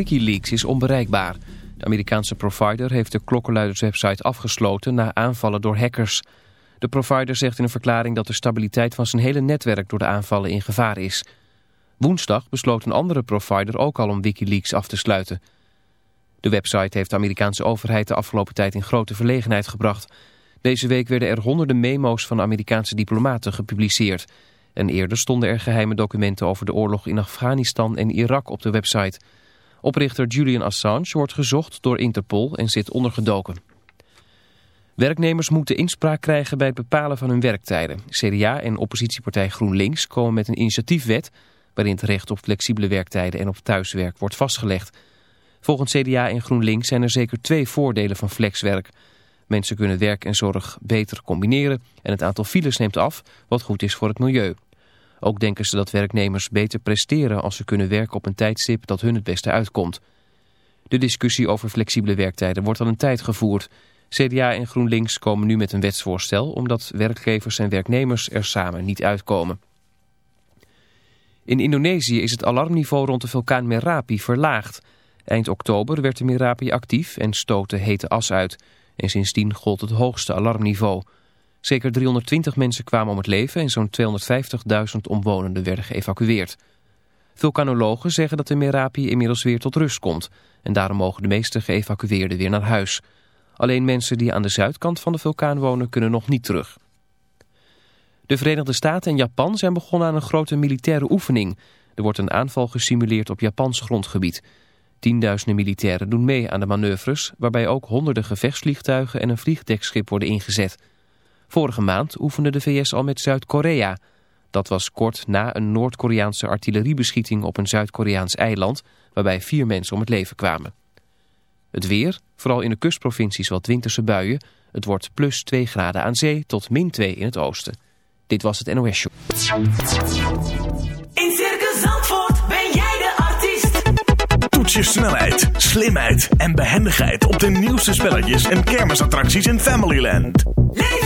Wikileaks is onbereikbaar. De Amerikaanse provider heeft de klokkenluiderswebsite afgesloten na aanvallen door hackers. De provider zegt in een verklaring dat de stabiliteit van zijn hele netwerk door de aanvallen in gevaar is. Woensdag besloot een andere provider ook al om Wikileaks af te sluiten. De website heeft de Amerikaanse overheid de afgelopen tijd in grote verlegenheid gebracht. Deze week werden er honderden memo's van Amerikaanse diplomaten gepubliceerd. En eerder stonden er geheime documenten over de oorlog in Afghanistan en Irak op de website... Oprichter Julian Assange wordt gezocht door Interpol en zit ondergedoken. Werknemers moeten inspraak krijgen bij het bepalen van hun werktijden. CDA en oppositiepartij GroenLinks komen met een initiatiefwet... waarin het recht op flexibele werktijden en op thuiswerk wordt vastgelegd. Volgens CDA en GroenLinks zijn er zeker twee voordelen van flexwerk. Mensen kunnen werk en zorg beter combineren... en het aantal files neemt af, wat goed is voor het milieu. Ook denken ze dat werknemers beter presteren als ze kunnen werken op een tijdstip dat hun het beste uitkomt. De discussie over flexibele werktijden wordt al een tijd gevoerd. CDA en GroenLinks komen nu met een wetsvoorstel omdat werkgevers en werknemers er samen niet uitkomen. In Indonesië is het alarmniveau rond de vulkaan Merapi verlaagd. Eind oktober werd de Merapi actief en stootte hete as uit. En sindsdien gold het hoogste alarmniveau. Zeker 320 mensen kwamen om het leven en zo'n 250.000 omwonenden werden geëvacueerd. Vulkanologen zeggen dat de Merapi inmiddels weer tot rust komt. En daarom mogen de meeste geëvacueerden weer naar huis. Alleen mensen die aan de zuidkant van de vulkaan wonen kunnen nog niet terug. De Verenigde Staten en Japan zijn begonnen aan een grote militaire oefening. Er wordt een aanval gesimuleerd op Japans grondgebied. Tienduizenden militairen doen mee aan de manoeuvres... waarbij ook honderden gevechtsvliegtuigen en een vliegdekschip worden ingezet... Vorige maand oefende de VS al met Zuid-Korea. Dat was kort na een Noord-Koreaanse artilleriebeschieting op een Zuid-Koreaans eiland... waarbij vier mensen om het leven kwamen. Het weer, vooral in de kustprovincies wat winterse buien... het wordt plus 2 graden aan zee tot min 2 in het oosten. Dit was het NOS Show. In Circus Zandvoort ben jij de artiest. Toets je snelheid, slimheid en behendigheid op de nieuwste spelletjes en kermisattracties in Familyland. Leef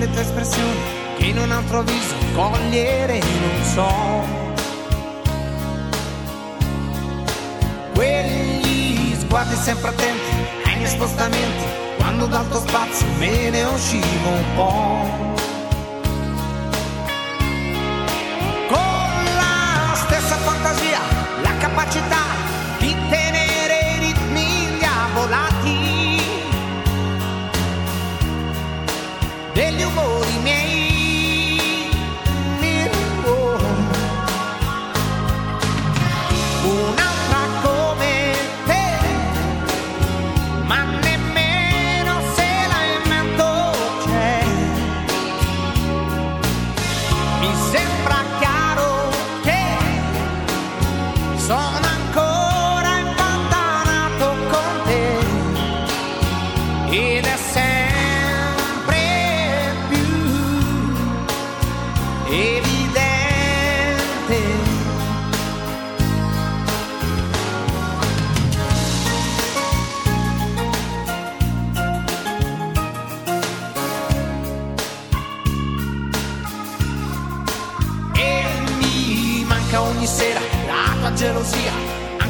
Quelle tue espressioni che in un altro viso cogliere non so. Quegli sguardi sempre attenti ai miei spostamenti, quando dal tuo spazio me ne uscivo un po'. Con la stessa fantasia, la capacità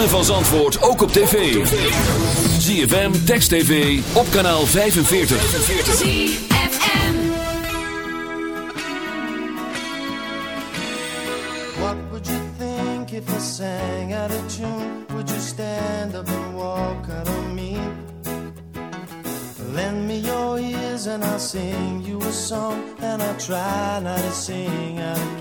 ritme van Zandvoort ook op tv. ZFM, Text TV, op kanaal 45. ZFM What would you think if I sang out of tune? Would you stand up and walk out on me? Lend me your ears and I'll sing you a song. And I'll try not to sing out of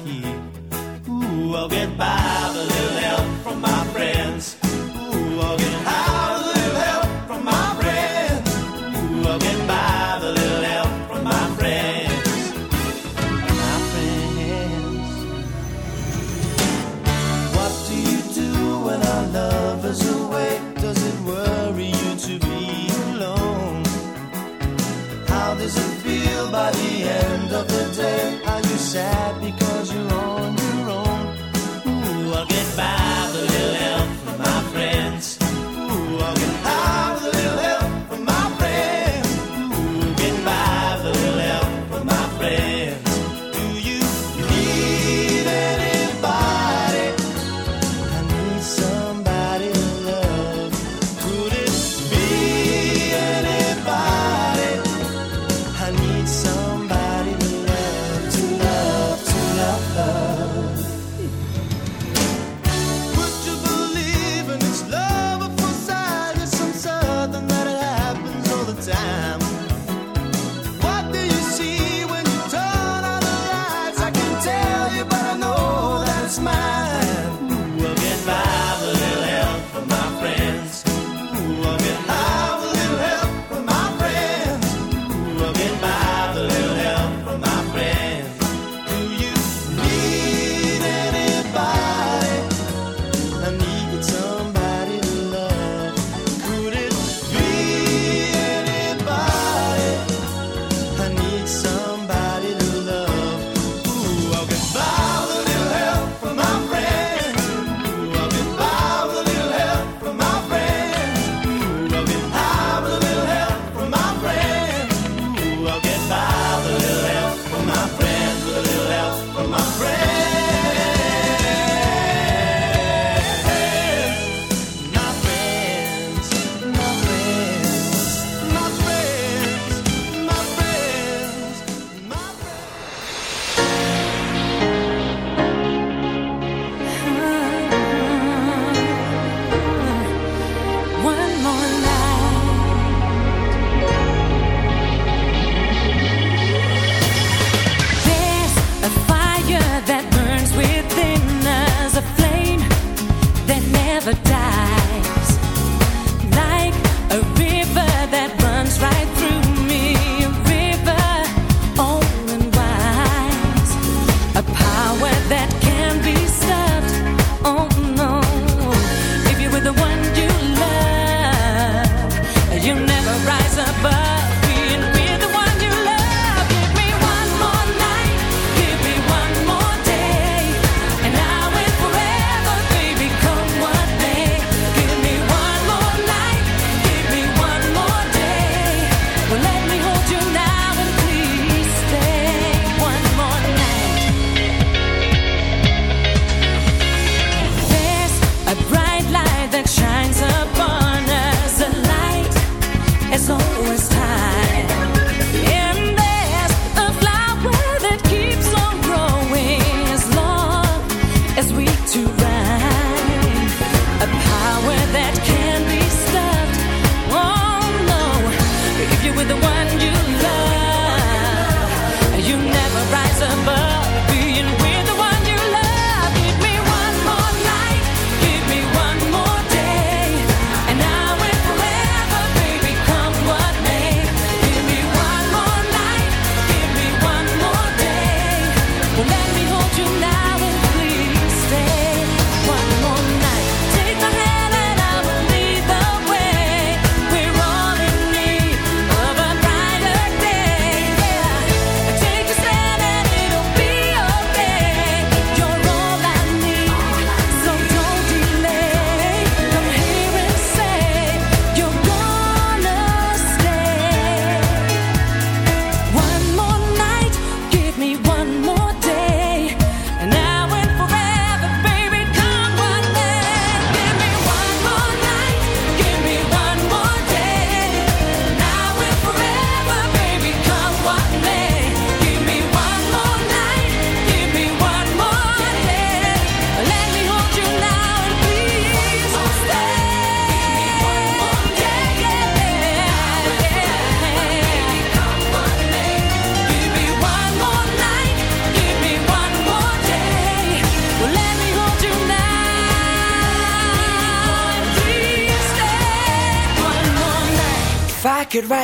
you know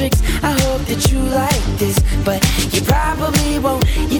tricks. I hope that you like this, but you probably won't. You